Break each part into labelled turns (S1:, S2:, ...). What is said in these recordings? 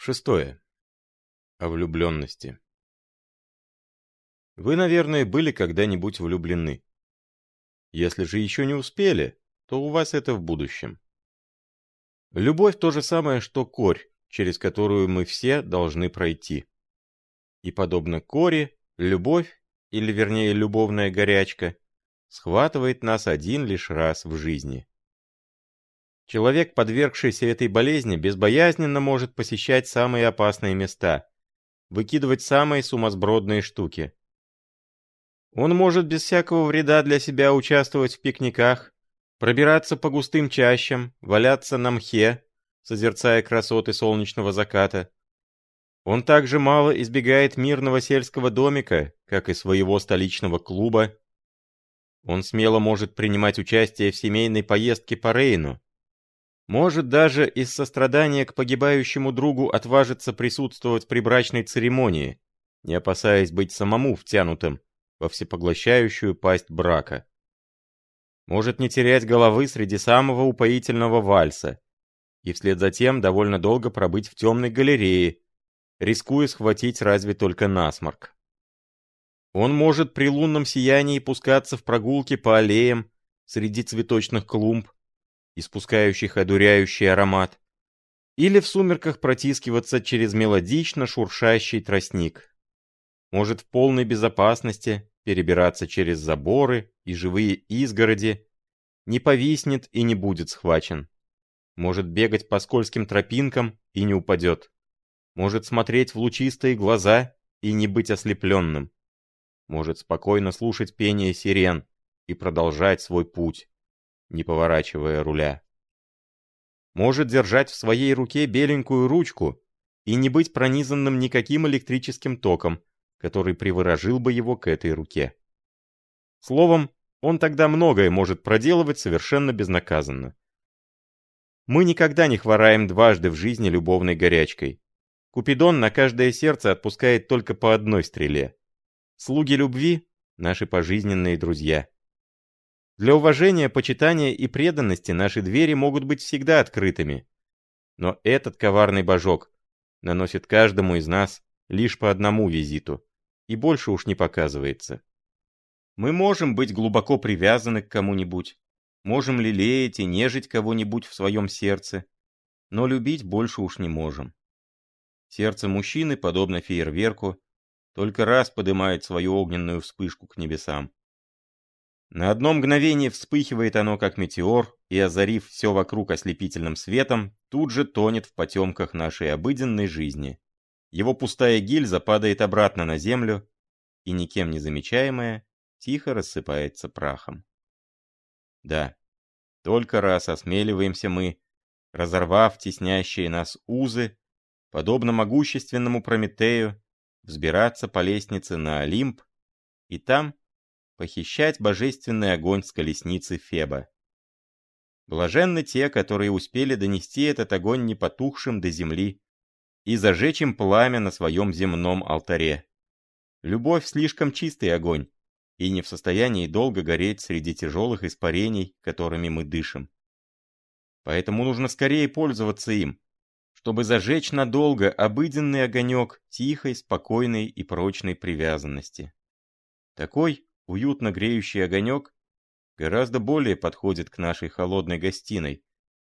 S1: Шестое. О влюбленности. Вы, наверное, были когда-нибудь влюблены. Если же еще не успели, то у вас это в будущем. Любовь то же самое, что корь, через которую мы все должны пройти. И подобно коре, любовь, или вернее любовная горячка, схватывает нас один лишь раз в жизни. Человек, подвергшийся этой болезни, безбоязненно может посещать самые опасные места, выкидывать самые сумасбродные штуки. Он может без всякого вреда для себя участвовать в пикниках, пробираться по густым чащам, валяться на мхе, созерцая красоты солнечного заката. Он также мало избегает мирного сельского домика, как и своего столичного клуба. Он смело может принимать участие в семейной поездке по Рейну, может даже из сострадания к погибающему другу отважиться присутствовать при брачной церемонии, не опасаясь быть самому втянутым во всепоглощающую пасть брака. Может не терять головы среди самого упоительного вальса и вслед за тем довольно долго пробыть в темной галерее, рискуя схватить разве только насморк. Он может при лунном сиянии пускаться в прогулки по аллеям среди цветочных клумб, испускающих одуряющий аромат, или в сумерках протискиваться через мелодично шуршащий тростник. Может в полной безопасности перебираться через заборы и живые изгороди, не повиснет и не будет схвачен. Может бегать по скользким тропинкам и не упадет. Может смотреть в лучистые глаза и не быть ослепленным. Может спокойно слушать пение сирен и продолжать свой путь не поворачивая руля. Может держать в своей руке беленькую ручку и не быть пронизанным никаким электрическим током, который приворожил бы его к этой руке. Словом, он тогда многое может проделывать совершенно безнаказанно. Мы никогда не хвораем дважды в жизни любовной горячкой. Купидон на каждое сердце отпускает только по одной стреле. Слуги любви — наши пожизненные друзья. Для уважения, почитания и преданности наши двери могут быть всегда открытыми. Но этот коварный божок наносит каждому из нас лишь по одному визиту и больше уж не показывается. Мы можем быть глубоко привязаны к кому-нибудь, можем лелеять и нежить кого-нибудь в своем сердце, но любить больше уж не можем. Сердце мужчины, подобно фейерверку, только раз поднимает свою огненную вспышку к небесам. На одно мгновение вспыхивает оно, как метеор, и, озарив все вокруг ослепительным светом, тут же тонет в потемках нашей обыденной жизни. Его пустая гильза падает обратно на землю, и, никем не замечаемая, тихо рассыпается прахом. Да, только раз осмеливаемся мы, разорвав теснящие нас узы, подобно могущественному Прометею, взбираться по лестнице на Олимп, и там, похищать божественный огонь с колесницы Феба. Блаженны те, которые успели донести этот огонь непотухшим до земли и зажечь им пламя на своем земном алтаре. Любовь слишком чистый огонь и не в состоянии долго гореть среди тяжелых испарений, которыми мы дышим. Поэтому нужно скорее пользоваться им, чтобы зажечь надолго обыденный огонек тихой, спокойной и прочной привязанности. Такой уютно греющий огонек гораздо более подходит к нашей холодной гостиной,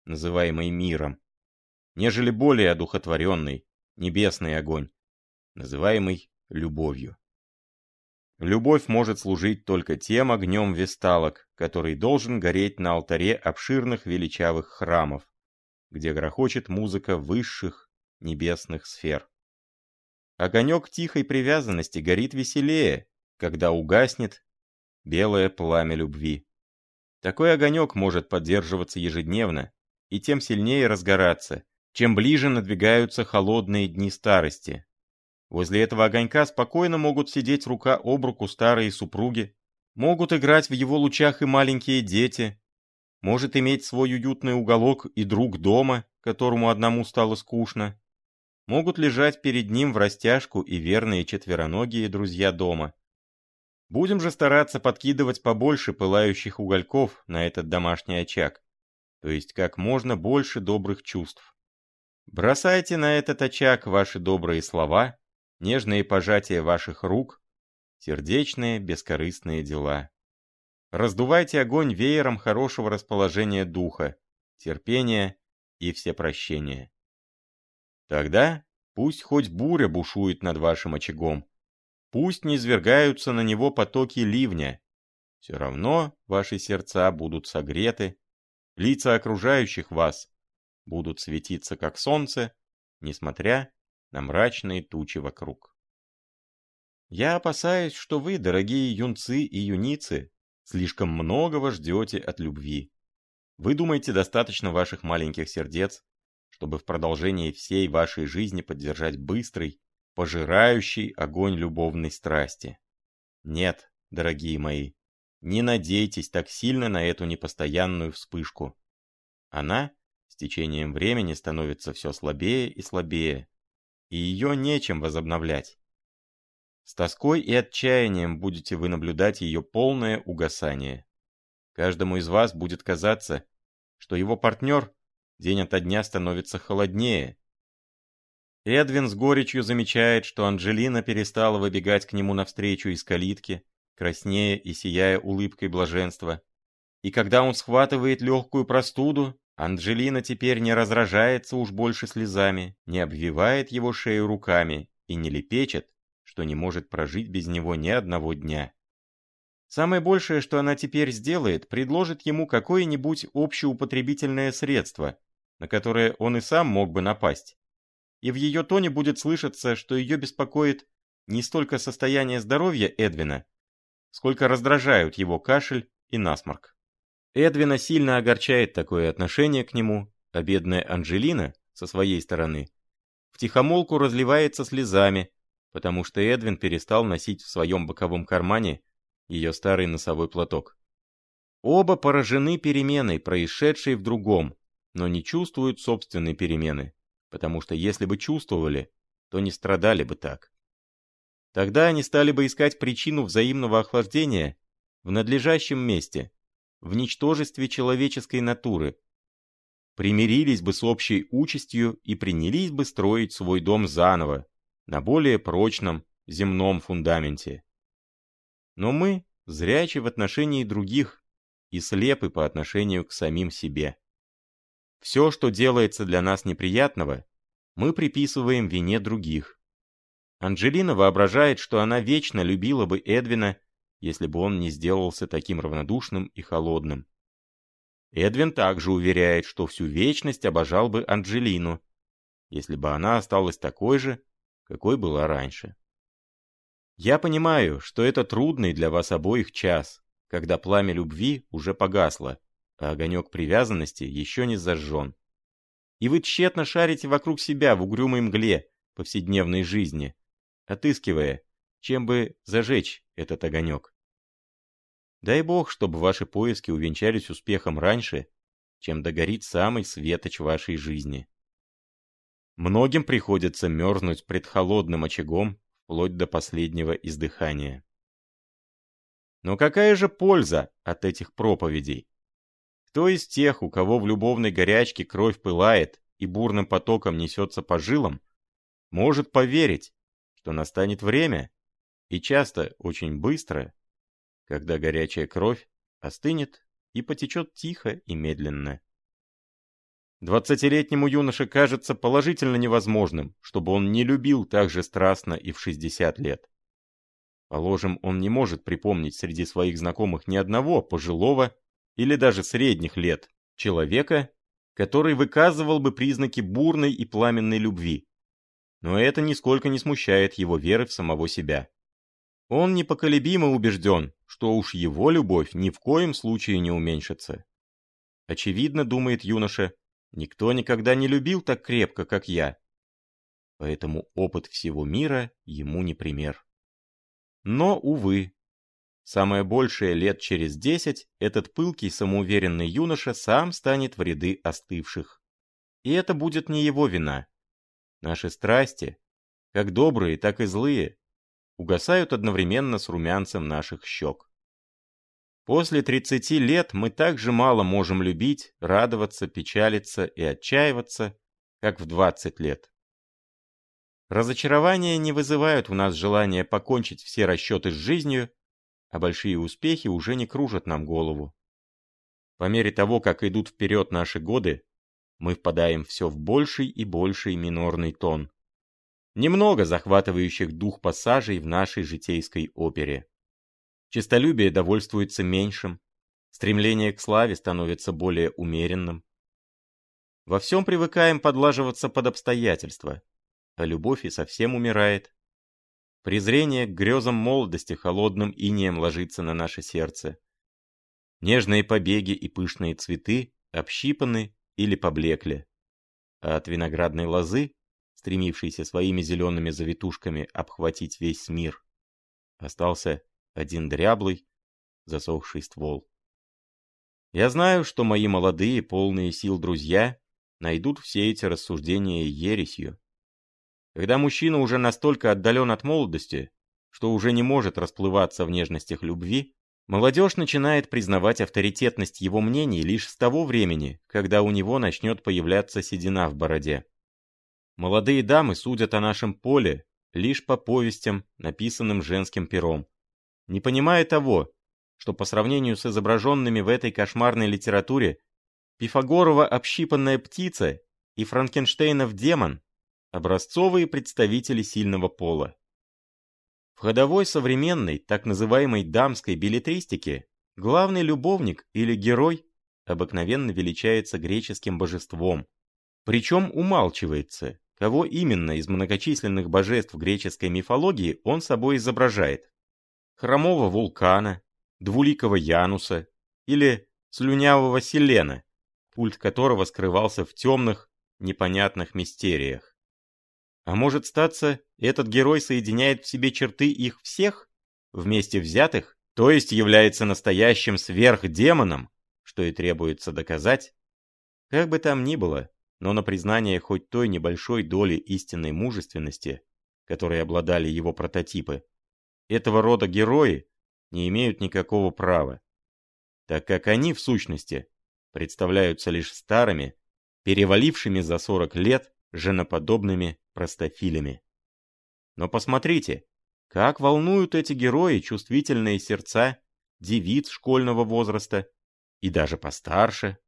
S1: называемой миром, нежели более одухотворенный, небесный огонь, называемый любовью. Любовь может служить только тем огнем весталок, который должен гореть на алтаре обширных величавых храмов, где грохочет музыка высших небесных сфер. Огонек тихой привязанности горит веселее, когда угаснет белое пламя любви. Такой огонек может поддерживаться ежедневно и тем сильнее разгораться, чем ближе надвигаются холодные дни старости. Возле этого огонька спокойно могут сидеть рука об руку старые супруги, могут играть в его лучах и маленькие дети, может иметь свой уютный уголок и друг дома, которому одному стало скучно, могут лежать перед ним в растяжку и верные четвероногие друзья дома. Будем же стараться подкидывать побольше пылающих угольков на этот домашний очаг, то есть как можно больше добрых чувств. Бросайте на этот очаг ваши добрые слова, нежные пожатия ваших рук, сердечные, бескорыстные дела. Раздувайте огонь веером хорошего расположения духа, терпения и всепрощения. Тогда пусть хоть буря бушует над вашим очагом, пусть не извергаются на него потоки ливня, все равно ваши сердца будут согреты, лица окружающих вас будут светиться как солнце, несмотря на мрачные тучи вокруг. Я опасаюсь, что вы, дорогие юнцы и юницы, слишком многого ждете от любви. Вы думаете, достаточно ваших маленьких сердец, чтобы в продолжении всей вашей жизни поддержать быстрый, пожирающий огонь любовной страсти. Нет, дорогие мои, не надейтесь так сильно на эту непостоянную вспышку. Она с течением времени становится все слабее и слабее, и ее нечем возобновлять. С тоской и отчаянием будете вы наблюдать ее полное угасание. Каждому из вас будет казаться, что его партнер день ото дня становится холоднее. Эдвин с горечью замечает, что Анджелина перестала выбегать к нему навстречу из калитки, краснея и сияя улыбкой блаженства. И когда он схватывает легкую простуду, Анджелина теперь не разражается уж больше слезами, не обвивает его шею руками и не лепечет, что не может прожить без него ни одного дня. Самое большее, что она теперь сделает, предложит ему какое-нибудь общеупотребительное средство, на которое он и сам мог бы напасть. И в ее тоне будет слышаться, что ее беспокоит не столько состояние здоровья Эдвина, сколько раздражают его кашель и насморк. Эдвина сильно огорчает такое отношение к нему, а бедная Анжелина, со своей стороны, втихомолку разливается слезами, потому что Эдвин перестал носить в своем боковом кармане ее старый носовой платок. Оба поражены переменой, происшедшей в другом, но не чувствуют собственной перемены, потому что если бы чувствовали, то не страдали бы так. Тогда они стали бы искать причину взаимного охлаждения в надлежащем месте, в ничтожестве человеческой натуры. Примирились бы с общей участью и принялись бы строить свой дом заново, на более прочном земном фундаменте. Но мы зрячи в отношении других и слепы по отношению к самим себе. Все, что делается для нас неприятного, мы приписываем вине других. Анджелина воображает, что она вечно любила бы Эдвина если бы он не сделался таким равнодушным и холодным. Эдвин также уверяет, что всю вечность обожал бы Анджелину, если бы она осталась такой же, какой была раньше. Я понимаю, что это трудный для вас обоих час, когда пламя любви уже погасло, а огонек привязанности еще не зажжен. И вы тщетно шарите вокруг себя в угрюмой мгле повседневной жизни, отыскивая, чем бы зажечь этот огонек. Дай бог, чтобы ваши поиски увенчались успехом раньше, чем догорит самый светоч вашей жизни. Многим приходится мерзнуть пред холодным очагом вплоть до последнего издыхания. Но какая же польза от этих проповедей? Кто из тех, у кого в любовной горячке кровь пылает и бурным потоком несется по жилам, может поверить, что настанет время, и часто очень быстро, когда горячая кровь остынет и потечет тихо и медленно. Двадцатилетнему юноше кажется положительно невозможным, чтобы он не любил так же страстно и в 60 лет. Положим, он не может припомнить среди своих знакомых ни одного пожилого или даже средних лет человека, который выказывал бы признаки бурной и пламенной любви. Но это нисколько не смущает его веры в самого себя. Он непоколебимо убежден, что уж его любовь ни в коем случае не уменьшится. Очевидно, думает юноша, никто никогда не любил так крепко, как я. Поэтому опыт всего мира ему не пример. Но, увы, самое большее лет через десять этот пылкий самоуверенный юноша сам станет в ряды остывших. И это будет не его вина. Наши страсти, как добрые, так и злые, угасают одновременно с румянцем наших щек. После 30 лет мы так же мало можем любить, радоваться, печалиться и отчаиваться, как в 20 лет. Разочарования не вызывают в нас желания покончить все расчеты с жизнью, а большие успехи уже не кружат нам голову. По мере того, как идут вперед наши годы, мы впадаем все в больший и больший минорный тон. Немного захватывающих дух пассажей в нашей житейской опере. Чистолюбие довольствуется меньшим, стремление к славе становится более умеренным. Во всем привыкаем подлаживаться под обстоятельства, а любовь и совсем умирает. Презрение к грезам молодости холодным инеем ложится на наше сердце. Нежные побеги и пышные цветы общипаны или поблекли. А от виноградной лозы, стремившейся своими зелеными завитушками обхватить весь мир, остался один дряблый, засохший ствол. Я знаю, что мои молодые, полные сил друзья найдут все эти рассуждения ересью. Когда мужчина уже настолько отдален от молодости, что уже не может расплываться в нежностях любви, молодежь начинает признавать авторитетность его мнений лишь с того времени, когда у него начнет появляться седина в бороде. Молодые дамы судят о нашем поле лишь по повестям, написанным женским пером, не понимая того, что по сравнению с изображенными в этой кошмарной литературе Пифагорова общипанная птица и Франкенштейнов демон – образцовые представители сильного пола. В ходовой современной, так называемой дамской билетристике главный любовник или герой обыкновенно величается греческим божеством, причем умалчивается, кого именно из многочисленных божеств греческой мифологии он собой изображает хромого вулкана, двуликого Януса или слюнявого Селена, культ которого скрывался в темных, непонятных мистериях. А может статься, этот герой соединяет в себе черты их всех, вместе взятых, то есть является настоящим сверхдемоном, что и требуется доказать? Как бы там ни было, но на признание хоть той небольшой доли истинной мужественности, которой обладали его прототипы, этого рода герои не имеют никакого права, так как они, в сущности, представляются лишь старыми, перевалившими за 40 лет женоподобными простофилями. Но посмотрите, как волнуют эти герои чувствительные сердца девиц школьного возраста и даже постарше.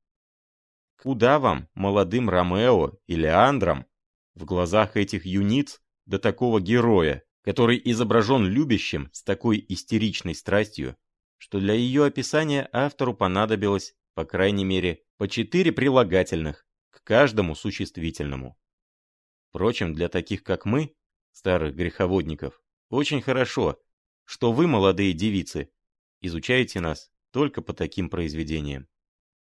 S1: Куда вам, молодым Ромео или Андрам, в глазах этих юниц до такого героя, который изображен любящим с такой истеричной страстью, что для ее описания автору понадобилось, по крайней мере, по четыре прилагательных к каждому существительному. Впрочем, для таких как мы, старых греховодников, очень хорошо, что вы, молодые девицы, изучаете нас только по таким произведениям.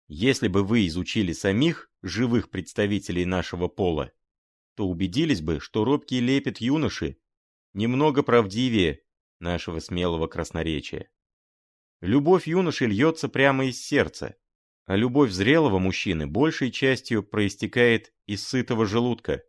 S1: Если бы вы изучили самих живых представителей нашего пола, то убедились бы, что робкий лепет юноши немного правдивее нашего смелого красноречия. Любовь юноши льется прямо из сердца, а любовь зрелого мужчины большей частью проистекает из сытого желудка.